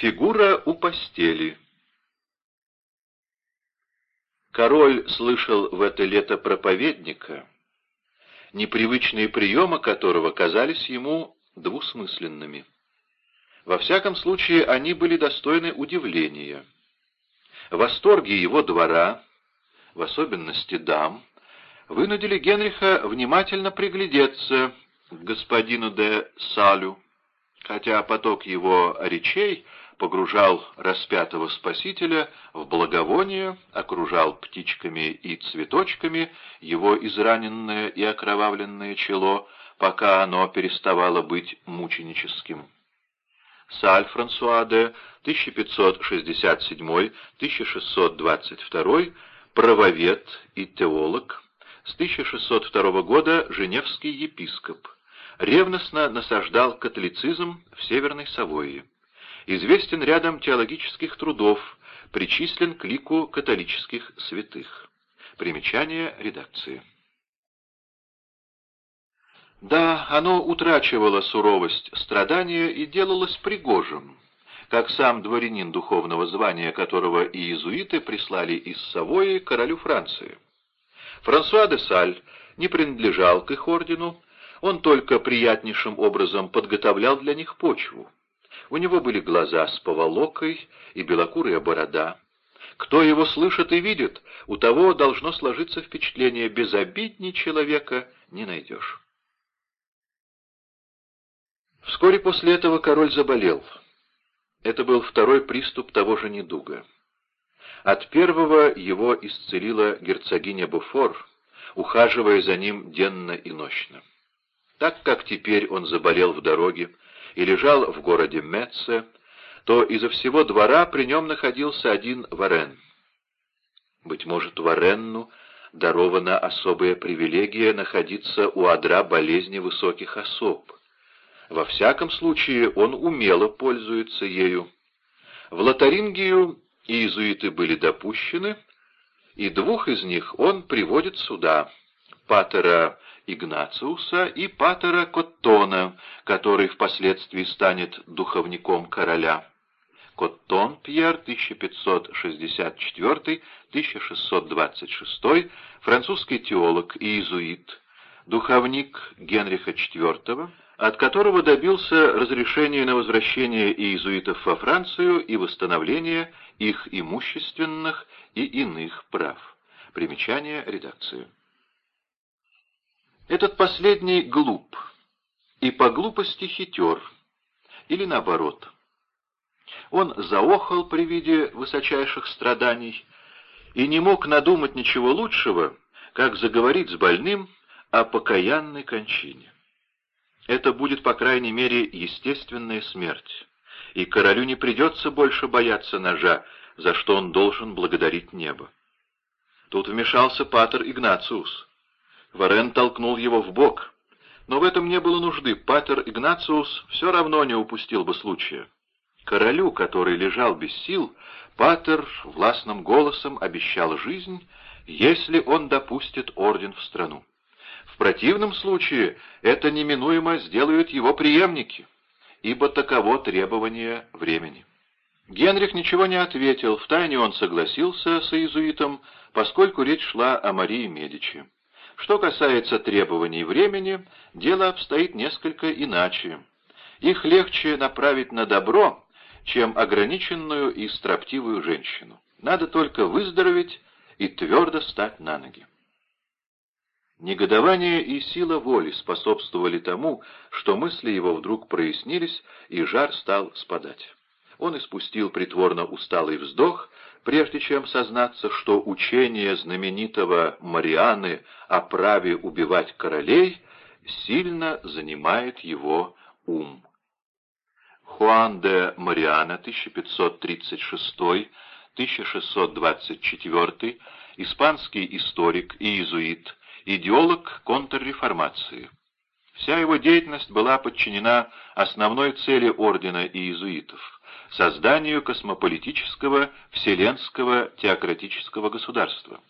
Фигура у постели. Король слышал в это лето проповедника, непривычные приемы которого казались ему двусмысленными. Во всяком случае, они были достойны удивления. Восторги его двора, в особенности дам, вынудили Генриха внимательно приглядеться к господину де Салю, хотя поток его речей погружал распятого Спасителя в благовоние, окружал птичками и цветочками его израненное и окровавленное чело, пока оно переставало быть мученическим. Саль Франсуа де 1567-1622, правовед и теолог, с 1602 года женевский епископ, ревностно насаждал католицизм в Северной Савойи известен рядом теологических трудов, причислен к лику католических святых. Примечание редакции. Да, оно утрачивало суровость страдания и делалось пригожим, как сам дворянин духовного звания, которого и иезуиты прислали из Савои королю Франции. Франсуа де Саль не принадлежал к их ордену, он только приятнейшим образом подготовлял для них почву. У него были глаза с поволокой и белокурая борода. Кто его слышит и видит, у того должно сложиться впечатление «безобидней человека не найдешь». Вскоре после этого король заболел. Это был второй приступ того же недуга. От первого его исцелила герцогиня Буфор, ухаживая за ним денно и нощно. Так как теперь он заболел в дороге, и лежал в городе Метце, то изо всего двора при нем находился один Варен. Быть может, Варенну дарована особая привилегия находиться у адра болезни высоких особ. Во всяком случае, он умело пользуется ею. В Лотарингию иезуиты были допущены, и двух из них он приводит сюда, патера Игнациуса и патера Коттона, который впоследствии станет духовником короля. Коттон Пьер, 1564-1626, французский теолог и иезуит, духовник Генриха IV, от которого добился разрешения на возвращение иезуитов во Францию и восстановление их имущественных и иных прав. Примечание редакции. Этот последний глуп, и по глупости хитер, или наоборот. Он заохал при виде высочайших страданий и не мог надумать ничего лучшего, как заговорить с больным о покаянной кончине. Это будет, по крайней мере, естественная смерть, и королю не придется больше бояться ножа, за что он должен благодарить небо. Тут вмешался патер Игнациус. Варен толкнул его в бок, но в этом не было нужды, патер Игнациус все равно не упустил бы случая. Королю, который лежал без сил, патер властным голосом обещал жизнь, если он допустит орден в страну. В противном случае это неминуемо сделают его преемники, ибо таково требование времени. Генрих ничего не ответил, втайне он согласился с иезуитом, поскольку речь шла о Марии Медичи. Что касается требований времени, дело обстоит несколько иначе. Их легче направить на добро, чем ограниченную и строптивую женщину. Надо только выздороветь и твердо стать на ноги. Негодование и сила воли способствовали тому, что мысли его вдруг прояснились, и жар стал спадать. Он испустил притворно усталый вздох прежде чем сознаться, что учение знаменитого Марианы о праве убивать королей сильно занимает его ум. Хуан де Мариана, 1536-1624, испанский историк и иезуит, идеолог контрреформации. Вся его деятельность была подчинена основной цели ордена иезуитов созданию космополитического вселенского теократического государства.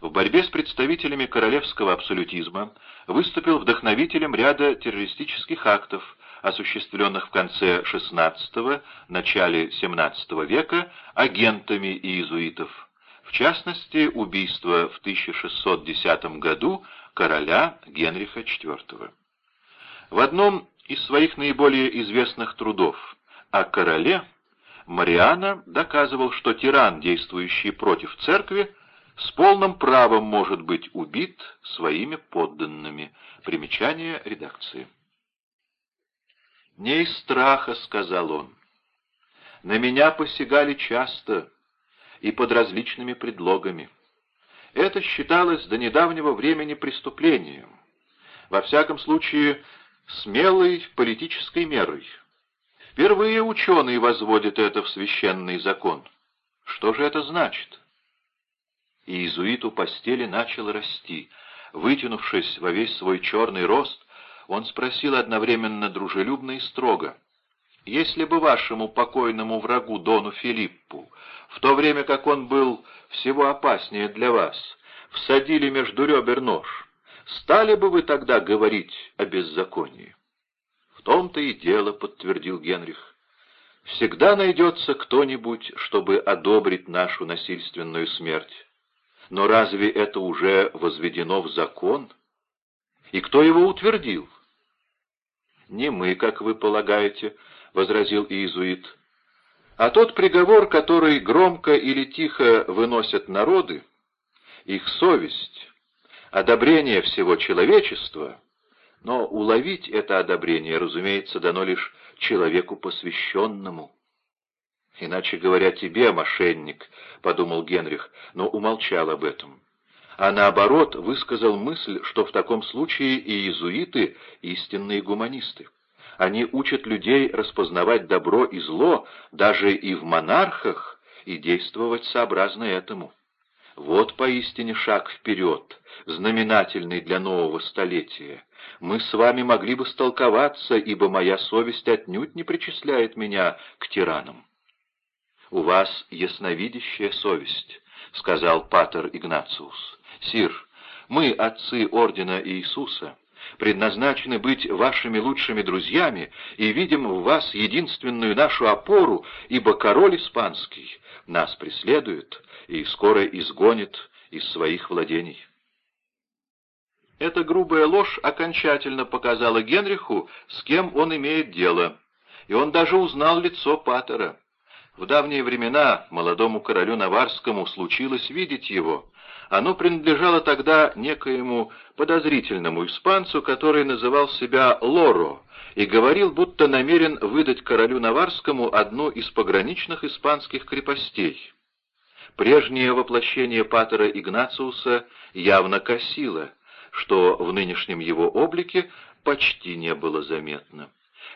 В борьбе с представителями королевского абсолютизма выступил вдохновителем ряда террористических актов, осуществленных в конце XVI – начале XVII века агентами иезуитов, в частности, убийство в 1610 году короля Генриха IV. В одном из своих наиболее известных трудов о короле Мариана доказывал, что тиран, действующий против церкви, с полным правом может быть убит своими подданными. Примечание редакции. «Не из страха», — сказал он. «На меня посягали часто и под различными предлогами. Это считалось до недавнего времени преступлением, во всяком случае смелой политической мерой. Впервые ученые возводят это в священный закон. Что же это значит? И иезуит у постели начал расти. Вытянувшись во весь свой черный рост, он спросил одновременно дружелюбно и строго. «Если бы вашему покойному врагу Дону Филиппу, в то время как он был всего опаснее для вас, всадили между ребер нож, стали бы вы тогда говорить о беззаконии?» «В том-то и дело», — подтвердил Генрих. «Всегда найдется кто-нибудь, чтобы одобрить нашу насильственную смерть. Но разве это уже возведено в закон? И кто его утвердил?» «Не мы, как вы полагаете», — возразил иезуит, «а тот приговор, который громко или тихо выносят народы, их совесть, одобрение всего человечества, но уловить это одобрение, разумеется, дано лишь человеку посвященному». «Иначе говоря, тебе, мошенник», — подумал Генрих, но умолчал об этом а наоборот высказал мысль, что в таком случае и иезуиты — истинные гуманисты. Они учат людей распознавать добро и зло даже и в монархах и действовать сообразно этому. Вот поистине шаг вперед, знаменательный для нового столетия. Мы с вами могли бы столковаться, ибо моя совесть отнюдь не причисляет меня к тиранам. «У вас ясновидящая совесть», — сказал патер Игнациус. «Сир, мы, отцы Ордена Иисуса, предназначены быть вашими лучшими друзьями и видим в вас единственную нашу опору, ибо король испанский нас преследует и скоро изгонит из своих владений». Эта грубая ложь окончательно показала Генриху, с кем он имеет дело, и он даже узнал лицо Паттера. В давние времена молодому королю Наварскому случилось видеть его, оно принадлежало тогда некоему подозрительному испанцу, который называл себя Лоро, и говорил, будто намерен выдать королю Наварскому одну из пограничных испанских крепостей. Прежнее воплощение патера Игнациуса явно косило, что в нынешнем его облике почти не было заметно.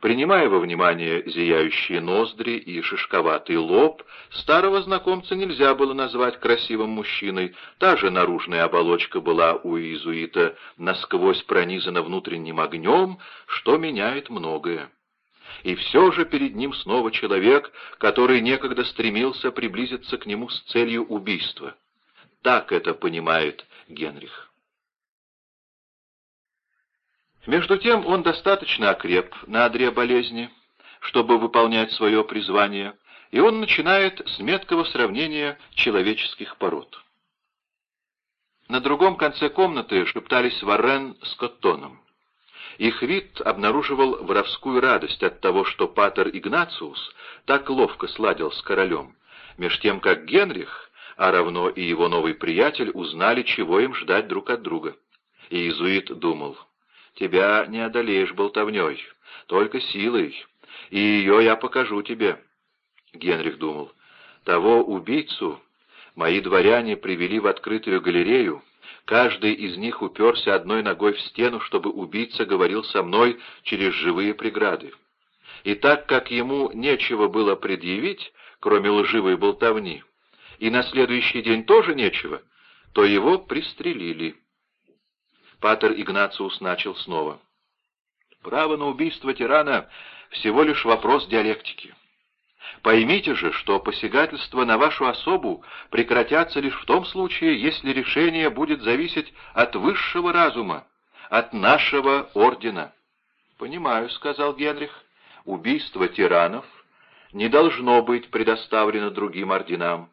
Принимая во внимание зияющие ноздри и шишковатый лоб, старого знакомца нельзя было назвать красивым мужчиной, та же наружная оболочка была у иезуита насквозь пронизана внутренним огнем, что меняет многое. И все же перед ним снова человек, который некогда стремился приблизиться к нему с целью убийства. Так это понимает Генрих. Между тем он достаточно окреп на одре болезни, чтобы выполнять свое призвание, и он начинает с меткого сравнения человеческих пород. На другом конце комнаты шептались Варрен с Коттоном. Их вид обнаруживал воровскую радость от того, что патер Игнациус так ловко сладил с королем, меж тем как Генрих, а равно и его новый приятель, узнали, чего им ждать друг от друга. И иезуит думал — Тебя не одолеешь болтовней, только силой, и ее я покажу тебе. Генрих думал, того убийцу мои дворяне привели в открытую галерею, каждый из них уперся одной ногой в стену, чтобы убийца говорил со мной через живые преграды. И так как ему нечего было предъявить, кроме лживой болтовни, и на следующий день тоже нечего, то его пристрелили. Патер Игнациус начал снова. «Право на убийство тирана — всего лишь вопрос диалектики. Поймите же, что посягательства на вашу особу прекратятся лишь в том случае, если решение будет зависеть от высшего разума, от нашего ордена. «Понимаю», — сказал Генрих, — «убийство тиранов не должно быть предоставлено другим орденам.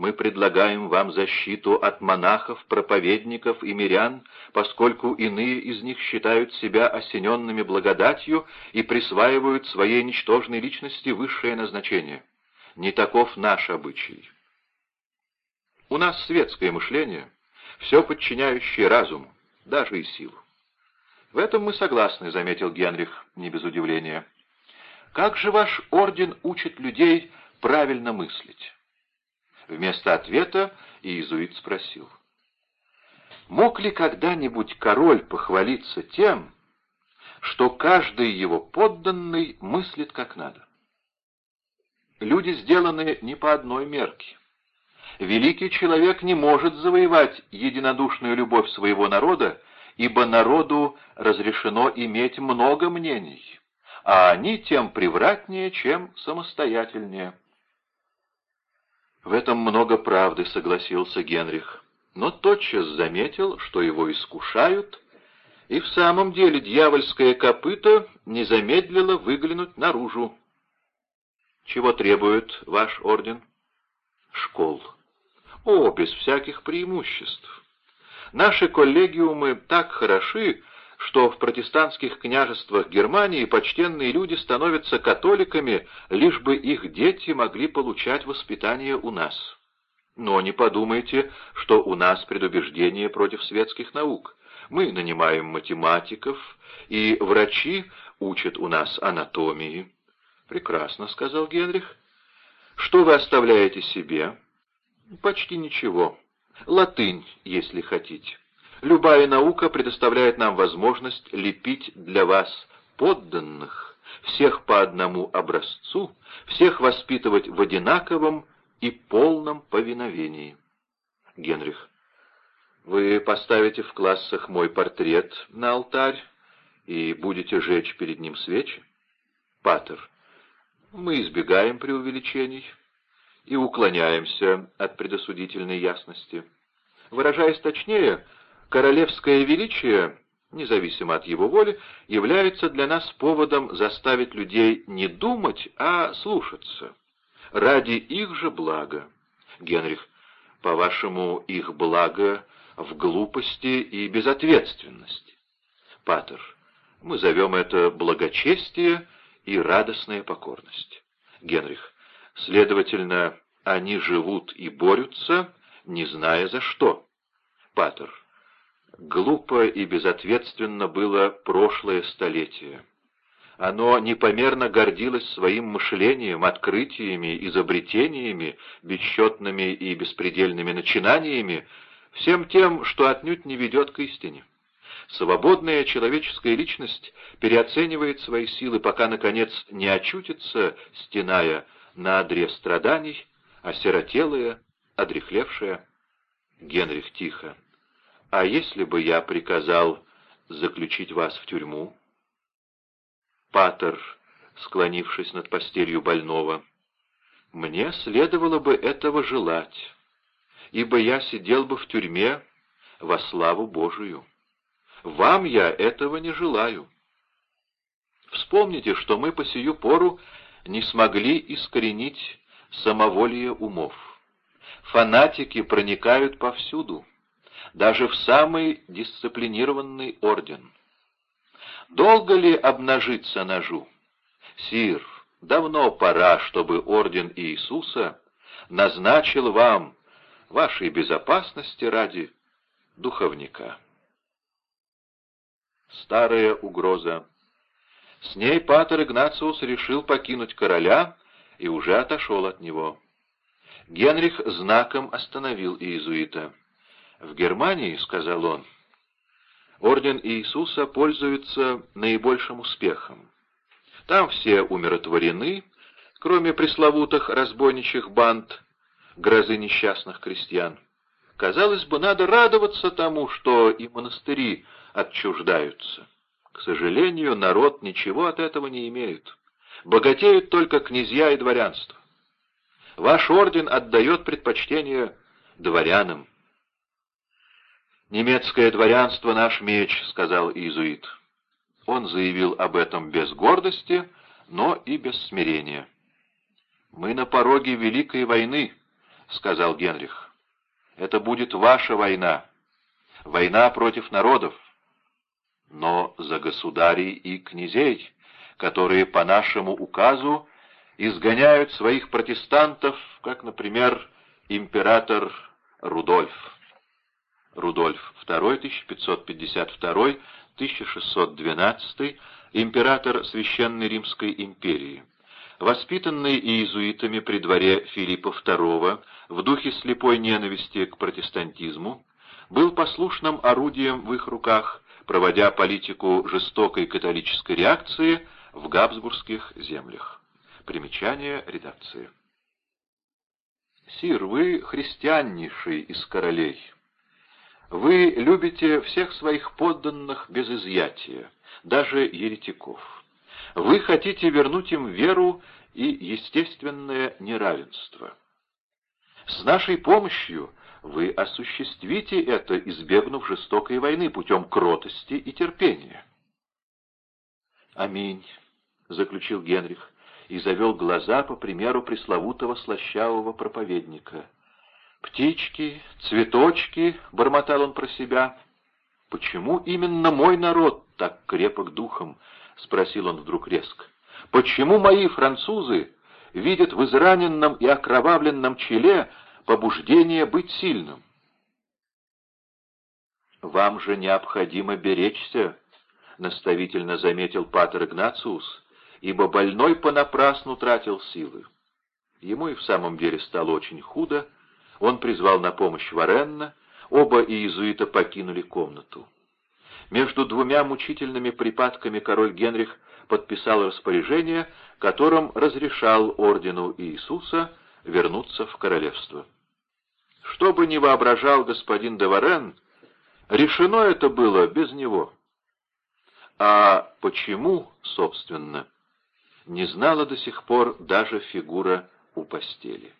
Мы предлагаем вам защиту от монахов, проповедников и мирян, поскольку иные из них считают себя осененными благодатью и присваивают своей ничтожной личности высшее назначение. Не таков наш обычай. У нас светское мышление, все подчиняющее разуму, даже и силу. «В этом мы согласны», — заметил Генрих, не без удивления. «Как же ваш орден учит людей правильно мыслить?» Вместо ответа иезуит спросил. «Мог ли когда-нибудь король похвалиться тем, что каждый его подданный мыслит как надо?» Люди сделаны не по одной мерке. Великий человек не может завоевать единодушную любовь своего народа ибо народу разрешено иметь много мнений, а они тем привратнее, чем самостоятельнее. В этом много правды, согласился Генрих, но тотчас заметил, что его искушают, и в самом деле дьявольское копыто не замедлило выглянуть наружу. Чего требует ваш орден? Школ. О, без всяких преимуществ. Наши коллегиумы так хороши, что в протестантских княжествах Германии почтенные люди становятся католиками, лишь бы их дети могли получать воспитание у нас. Но не подумайте, что у нас предубеждение против светских наук. Мы нанимаем математиков, и врачи учат у нас анатомии. «Прекрасно», — сказал Генрих. «Что вы оставляете себе?» «Почти ничего. Латынь, если хотите. Любая наука предоставляет нам возможность лепить для вас подданных, всех по одному образцу, всех воспитывать в одинаковом и полном повиновении. Генрих, вы поставите в классах мой портрет на алтарь и будете жечь перед ним свечи? Патер, мы избегаем преувеличений и уклоняемся от предосудительной ясности. Выражаясь точнее, королевское величие, независимо от его воли, является для нас поводом заставить людей не думать, а слушаться. Ради их же блага. Генрих, по-вашему, их благо в глупости и безответственности. Патер, мы зовем это благочестие и радостная покорность. Генрих, Следовательно, они живут и борются, не зная за что. Патер. Глупо и безответственно было прошлое столетие. Оно непомерно гордилось своим мышлением, открытиями, изобретениями, бесчетными и беспредельными начинаниями, всем тем, что отнюдь не ведет к истине. Свободная человеческая личность переоценивает свои силы, пока, наконец, не очутится, стеная, на одре страданий, осиротелая, одрехлевшая. Генрих тихо. «А если бы я приказал заключить вас в тюрьму?» Патер, склонившись над постелью больного, «Мне следовало бы этого желать, ибо я сидел бы в тюрьме во славу Божию. Вам я этого не желаю. Вспомните, что мы по сию пору не смогли искоренить самоволие умов. Фанатики проникают повсюду, даже в самый дисциплинированный орден. Долго ли обнажиться ножу? Сир, давно пора, чтобы орден Иисуса назначил вам, вашей безопасности ради, духовника. Старая угроза с ней Патер Игнациус решил покинуть короля и уже отошел от него. Генрих знаком остановил иезуита. «В Германии, — сказал он, — орден Иисуса пользуется наибольшим успехом. Там все умиротворены, кроме пресловутых разбойничьих банд, грозы несчастных крестьян. Казалось бы, надо радоваться тому, что и монастыри отчуждаются. К сожалению, народ ничего от этого не имеет. Богатеют только князья и дворянство. Ваш орден отдает предпочтение дворянам. «Немецкое дворянство — наш меч», — сказал иезуит. Он заявил об этом без гордости, но и без смирения. «Мы на пороге Великой войны», — сказал Генрих. «Это будет ваша война, война против народов, но за государей и князей, которые по нашему указу изгоняют своих протестантов, как, например, император Рудольф. Рудольф II, 1552-1612, император Священной Римской империи. Воспитанный иезуитами при дворе Филиппа II в духе слепой ненависти к протестантизму, был послушным орудием в их руках, проводя политику жестокой католической реакции в Габсбургских землях. Примечание редакции. «Сир, вы христианнейший из королей. Вы любите всех своих подданных без изъятия, даже еретиков. Вы хотите вернуть им веру и естественное неравенство. С нашей помощью вы осуществите это, избегнув жестокой войны путем кротости и терпения». «Аминь», — заключил Генрих и завел глаза по примеру пресловутого слащавого проповедника. «Птички, цветочки», — бормотал он про себя. «Почему именно мой народ так крепок духом?» — спросил он вдруг резко. «Почему мои французы видят в израненном и окровавленном челе побуждение быть сильным?» «Вам же необходимо беречься», — наставительно заметил Патер Игнациус, ибо больной понапрасну тратил силы. Ему и в самом деле стало очень худо, он призвал на помощь Варенна, оба иезуита покинули комнату. Между двумя мучительными припадками король Генрих подписал распоряжение, которым разрешал ордену Иисуса вернуться в королевство. Что бы ни воображал господин де Варен, решено это было без него. А почему, собственно, не знала до сих пор даже фигура у постели.